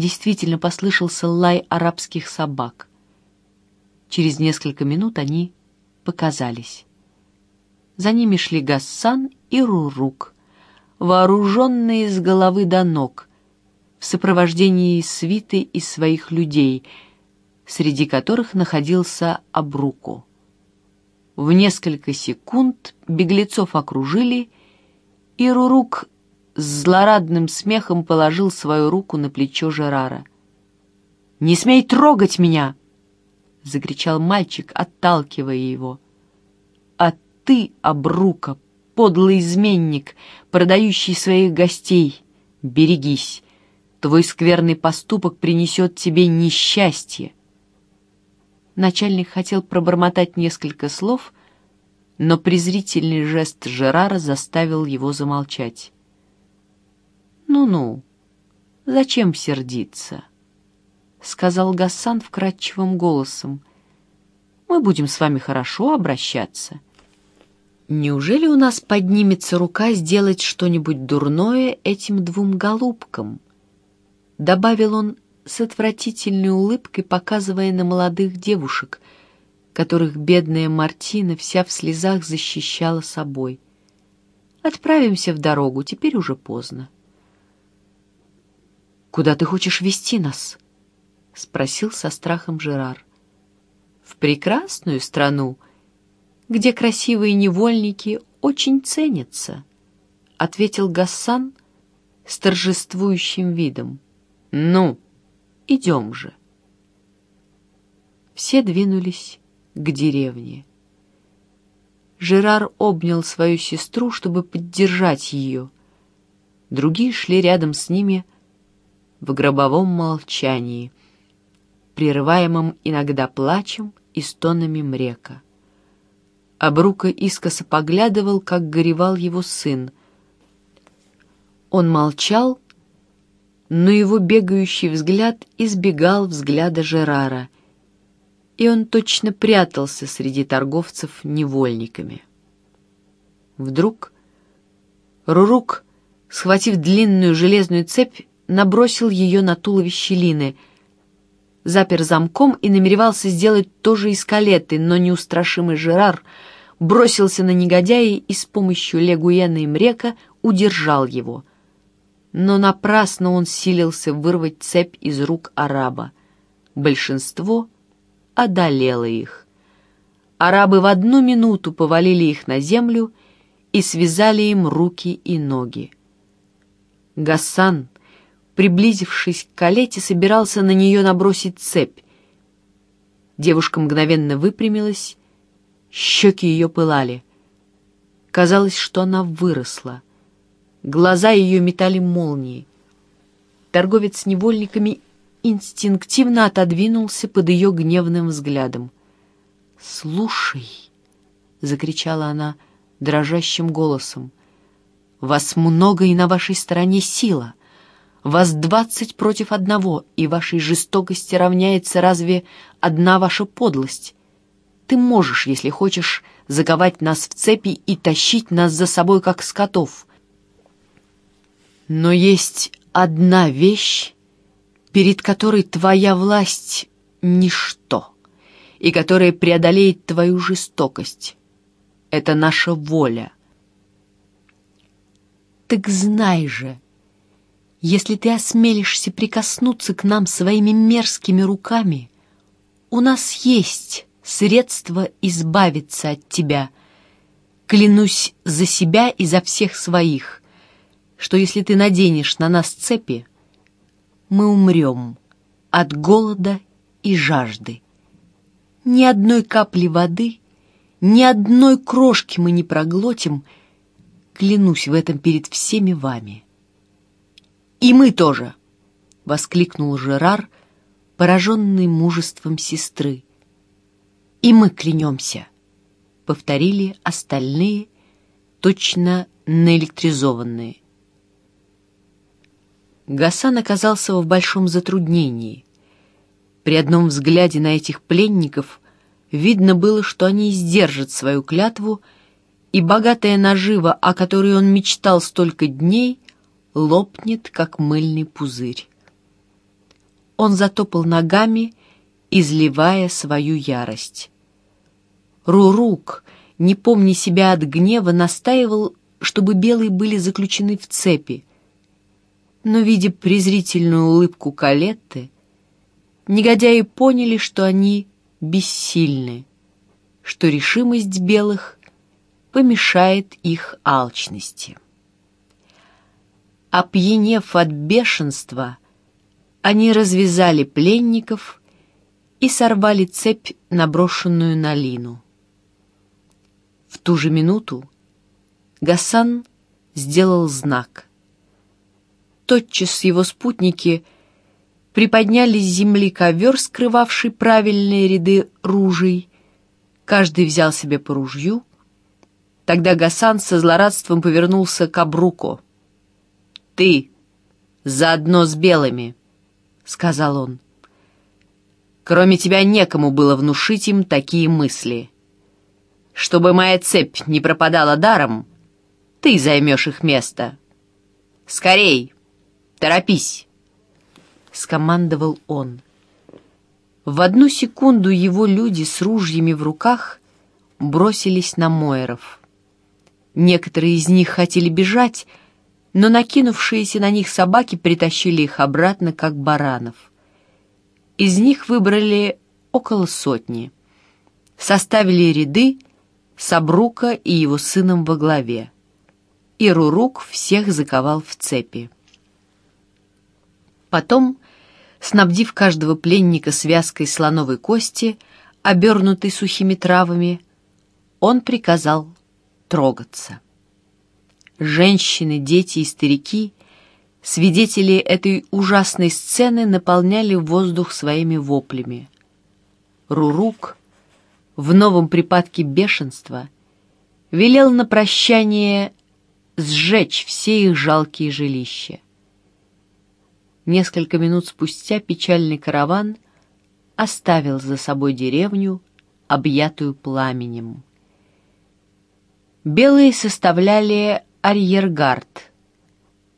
действительно послышался лай арабских собак. Через несколько минут они показались. За ними шли Гассан и Рурук, вооруженные с головы до ног, в сопровождении свиты из своих людей, среди которых находился Абруку. В несколько секунд беглецов окружили, и Рурук с злорадным смехом положил свою руку на плечо Жерара. «Не смей трогать меня!» — закричал мальчик, отталкивая его. «А ты, Абрука, подлый изменник, продающий своих гостей, берегись, твой скверный поступок принесет тебе несчастье!» Начальник хотел пробормотать несколько слов, но презрительный жест Жерара заставил его замолчать. «Ну-ну, зачем сердиться?» — сказал Гассан вкрадчивым голосом. «Мы будем с вами хорошо обращаться. Неужели у нас поднимется рука сделать что-нибудь дурное этим двум голубкам?» Добавил он с отвратительной улыбкой, показывая на молодых девушек, которых бедная Мартина вся в слезах защищала собой. «Отправимся в дорогу, теперь уже поздно». «Куда ты хочешь вести нас?» — спросил со страхом Жерар. «В прекрасную страну, где красивые невольники очень ценятся», — ответил Гассан с торжествующим видом. «Ну!» Идем же. Все двинулись к деревне. Жерар обнял свою сестру, чтобы поддержать ее. Другие шли рядом с ними в гробовом молчании, прерываемом иногда плачем и стонами мрека. Абрука искоса поглядывал, как горевал его сын. Он молчал но его бегающий взгляд избегал взгляда Жерара, и он точно прятался среди торговцев невольниками. Вдруг Рурук, схватив длинную железную цепь, набросил ее на туловище Лины, запер замком и намеревался сделать то же и с Калетой, но неустрашимый Жерар бросился на негодяя и с помощью Легуэна и Мрека удержал его — но напрасно он силился вырвать цепь из рук араба. Большинство одолело их. Арабы в одну минуту повалили их на землю и связали им руки и ноги. Гасан, приблизившись к Калете, собирался на нее набросить цепь. Девушка мгновенно выпрямилась, щеки ее пылали. Казалось, что она выросла — Глаза ее метали молнии. Торговец с невольниками инстинктивно отодвинулся под ее гневным взглядом. «Слушай!» — закричала она дрожащим голосом. «Вас много и на вашей стороне сила. Вас двадцать против одного, и вашей жестокости равняется разве одна ваша подлость? Ты можешь, если хочешь, заковать нас в цепи и тащить нас за собой, как скотов. Но есть одна вещь, перед которой твоя власть — ничто, и которая преодолеет твою жестокость. Это наша воля. Так знай же, если ты осмелишься прикоснуться к нам своими мерзкими руками, у нас есть средство избавиться от тебя. Клянусь за себя и за всех своих что если ты наденешь на нас цепи, мы умрем от голода и жажды. Ни одной капли воды, ни одной крошки мы не проглотим, клянусь в этом перед всеми вами. «И мы тоже!» — воскликнул Жерар, пораженный мужеством сестры. «И мы клянемся!» — повторили остальные, точно наэлектризованные. Гасан оказался в большом затруднении. При одном взгляде на этих пленников видно было, что они сдержат свою клятву, и богатая нажива, о которой он мечтал столько дней, лопнет, как мыльный пузырь. он затопал ногами, изливая свою ярость. Рурук, не помня себя от гнева, настаивал, чтобы белые были заключены в цепи. Но, видя презрительную улыбку Калетты, негодяи поняли, что они бессильны, что решимость белых помешает их алчности. Опьянев от бешенства, они развязали пленников и сорвали цепь, наброшенную на Лину. В ту же минуту Гасан сделал знак. Тотчас его спутники приподняли с земли ковер, скрывавший правильные ряды ружей. Каждый взял себе по ружью. Тогда Гасан со злорадством повернулся к Абруко. «Ты заодно с белыми», — сказал он. «Кроме тебя некому было внушить им такие мысли. Чтобы моя цепь не пропадала даром, ты займешь их место. Скорей, торопись!» — скомандовал он. В одну секунду его люди с ружьями в руках бросились на Мойеров. Некоторые из них хотели бежать, но накинувшиеся на них собаки притащили их обратно, как баранов. Из них выбрали около сотни. Составили ряды Сабрука и его сыном во главе. И Рурук всех заковал в цепи. Потом, снабдив каждого пленника связкой слоновой кости, обернутой сухими травами, он приказал трогаться. Женщины, дети и старики, свидетели этой ужасной сцены, наполняли воздух своими воплями. Рурук в новом припадке бешенства велел на прощание сжечь все их жалкие жилища. Несколько минут спустя печальный караван оставил за собой деревню, объятую пламенем. Белые составляли арьергард.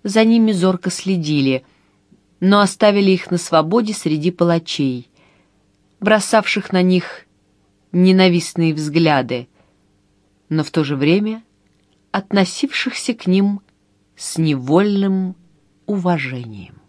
За ними зорко следили, но оставили их на свободе среди палачей, бросавших на них ненавистные взгляды, но в то же время относившихся к ним с невольным уважением.